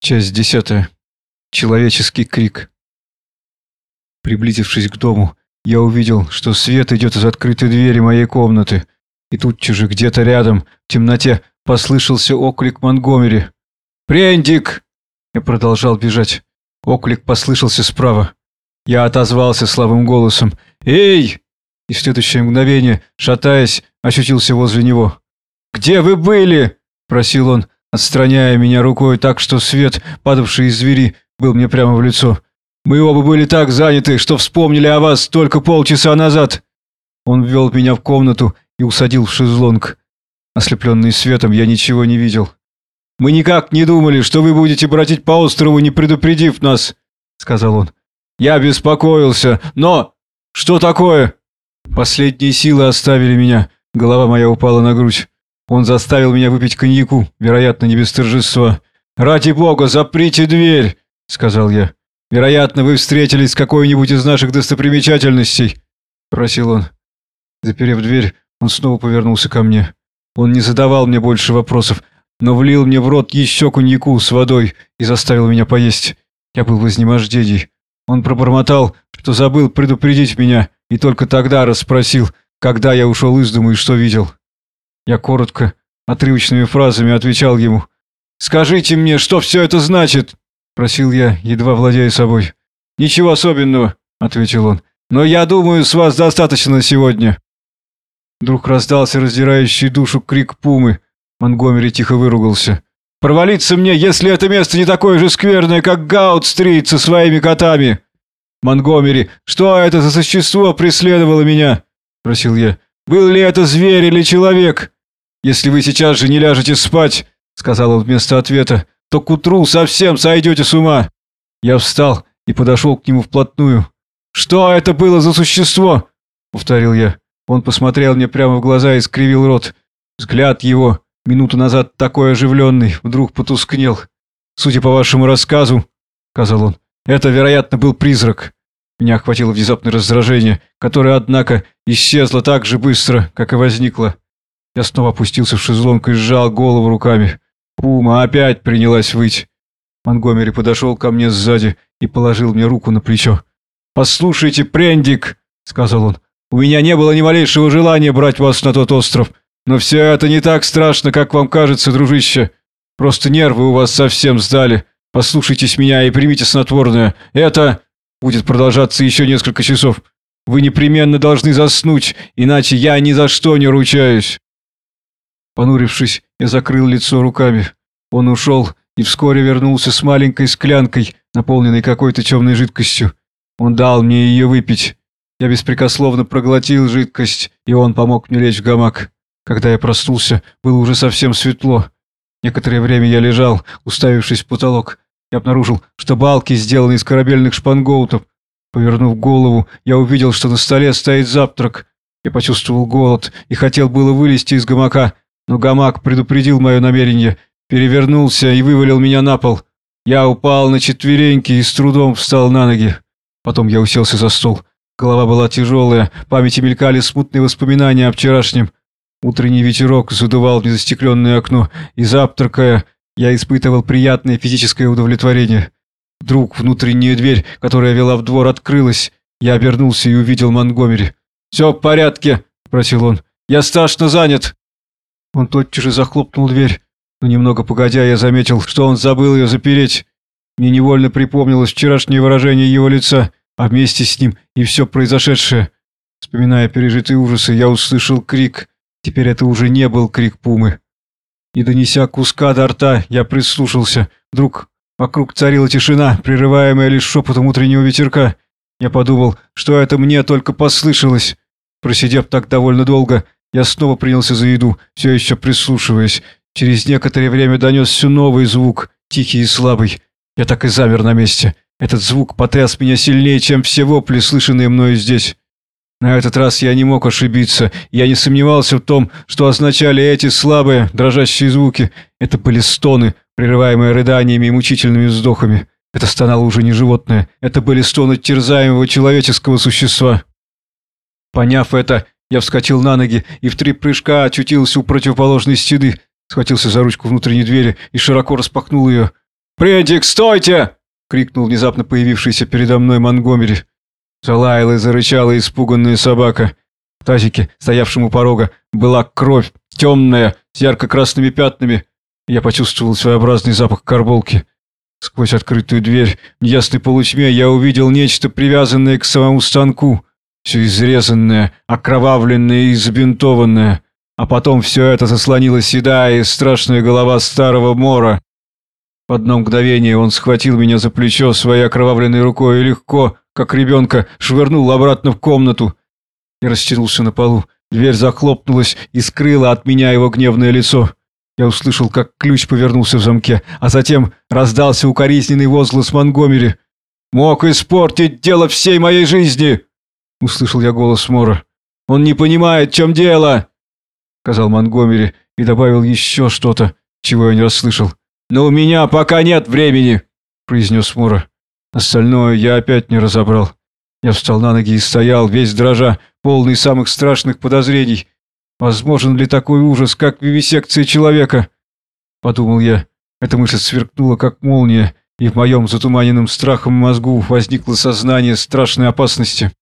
Часть десятая. Человеческий крик. Приблизившись к дому, я увидел, что свет идет из открытой двери моей комнаты, и тут же где-то рядом, в темноте, послышался оклик Монгомери. «Прендик!» Я продолжал бежать. Оклик послышался справа. Я отозвался слабым голосом. «Эй!» И в следующее мгновение, шатаясь, ощутился возле него. «Где вы были?» – просил он, отстраняя меня рукой так, что свет, падавший из двери, был мне прямо в лицо. «Мы оба были так заняты, что вспомнили о вас только полчаса назад!» Он ввел меня в комнату и усадил в шезлонг. Ослепленный светом, я ничего не видел. «Мы никак не думали, что вы будете бродить по острову, не предупредив нас», — сказал он. «Я беспокоился, но... Что такое?» Последние силы оставили меня, голова моя упала на грудь. Он заставил меня выпить коньяку, вероятно, не без торжества. «Ради бога, заприте дверь!» — сказал я. «Вероятно, вы встретились с какой-нибудь из наших достопримечательностей», — просил он. Заперев дверь, он снова повернулся ко мне. Он не задавал мне больше вопросов, но влил мне в рот еще коньяку с водой и заставил меня поесть. Я был в изнемождении. Он пробормотал, что забыл предупредить меня, и только тогда расспросил, когда я ушел из дому и что видел. Я коротко, отрывочными фразами отвечал ему. «Скажите мне, что все это значит?» – просил я, едва владея собой. «Ничего особенного», – ответил он. «Но я думаю, с вас достаточно сегодня». Вдруг раздался раздирающий душу крик пумы. Монгомери тихо выругался. «Провалиться мне, если это место не такое же скверное, как Гаут-стрит со своими котами!» «Монгомери, что это за существо преследовало меня?» – просил я. «Был ли это зверь или человек?» «Если вы сейчас же не ляжете спать», — сказал он вместо ответа, «то к утру совсем сойдете с ума». Я встал и подошел к нему вплотную. «Что это было за существо?» — повторил я. Он посмотрел мне прямо в глаза и скривил рот. Взгляд его, минуту назад такой оживленный, вдруг потускнел. «Судя по вашему рассказу», — сказал он, — «это, вероятно, был призрак». Меня охватило внезапное раздражение, которое, однако, исчезло так же быстро, как и возникло. Я снова опустился в шезлонг и сжал голову руками. Пума опять принялась выть. Монгомери подошел ко мне сзади и положил мне руку на плечо. «Послушайте, Прендик!» — сказал он. «У меня не было ни малейшего желания брать вас на тот остров. Но все это не так страшно, как вам кажется, дружище. Просто нервы у вас совсем сдали. Послушайтесь меня и примите снотворное. Это будет продолжаться еще несколько часов. Вы непременно должны заснуть, иначе я ни за что не ручаюсь». Понурившись, я закрыл лицо руками. Он ушел и вскоре вернулся с маленькой склянкой, наполненной какой-то темной жидкостью. Он дал мне ее выпить. Я беспрекословно проглотил жидкость, и он помог мне лечь в гамак. Когда я проснулся, было уже совсем светло. Некоторое время я лежал, уставившись в потолок. Я обнаружил, что балки сделаны из корабельных шпангоутов. Повернув голову, я увидел, что на столе стоит завтрак. Я почувствовал голод и хотел было вылезти из гамака, но гамак предупредил мое намерение, перевернулся и вывалил меня на пол. Я упал на четвереньки и с трудом встал на ноги. Потом я уселся за стол. Голова была тяжелая, в памяти мелькали смутные воспоминания о вчерашнем. Утренний ветерок задувал в незастекленное окно, и завтракая, я испытывал приятное физическое удовлетворение. Вдруг внутренняя дверь, которая вела в двор, открылась. Я обернулся и увидел Монгомери. «Все в порядке», — спросил он. «Я страшно занят». Он тотчас же захлопнул дверь, но немного погодя я заметил, что он забыл ее запереть. Мне невольно припомнилось вчерашнее выражение его лица, а вместе с ним и все произошедшее. Вспоминая пережитые ужасы, я услышал крик. Теперь это уже не был крик пумы. Не донеся куска до рта, я прислушался. Вдруг вокруг царила тишина, прерываемая лишь шепотом утреннего ветерка. Я подумал, что это мне только послышалось. Просидев так довольно долго, я снова принялся за еду, все еще прислушиваясь. Через некоторое время донесся новый звук, тихий и слабый. Я так и замер на месте. Этот звук потряс меня сильнее, чем все вопли, слышанные мною здесь. На этот раз я не мог ошибиться. Я не сомневался в том, что означали эти слабые, дрожащие звуки. Это были стоны, прерываемые рыданиями и мучительными вздохами. Это стонало уже не животное. Это были стоны терзаемого человеческого существа. Поняв это, я вскочил на ноги и в три прыжка очутился у противоположной стены, схватился за ручку внутренней двери и широко распахнул ее. «Прендик, стойте!» — крикнул внезапно появившийся передо мной Монгомери. Залаяла и зарычала испуганная собака. В тазике, стоявшем у порога, была кровь, темная, с ярко-красными пятнами. Я почувствовал своеобразный запах карболки. Сквозь открытую дверь в неясной полутьме я увидел нечто привязанное к самому станку. Все изрезанное, окровавленное и забинтованное. А потом все это заслонила седая и страшная голова старого Мора. В одно мгновение он схватил меня за плечо своей окровавленной рукой и легко, как ребенка, швырнул обратно в комнату. Я растянулся на полу. Дверь захлопнулась и скрыла от меня его гневное лицо. Я услышал, как ключ повернулся в замке, а затем раздался укоризненный возглас Монгомери. «Мог испортить дело всей моей жизни!» Услышал я голос Мора. «Он не понимает, в чем дело!» Сказал Монгомери и добавил еще что-то, чего я не расслышал. «Но у меня пока нет времени!» произнес Мора. Остальное я опять не разобрал. Я встал на ноги и стоял, весь дрожа, полный самых страшных подозрений. Возможен ли такой ужас, как вивисекция человека? Подумал я. Эта мысль сверкнула, как молния, и в моем затуманенном страхом мозгу возникло сознание страшной опасности.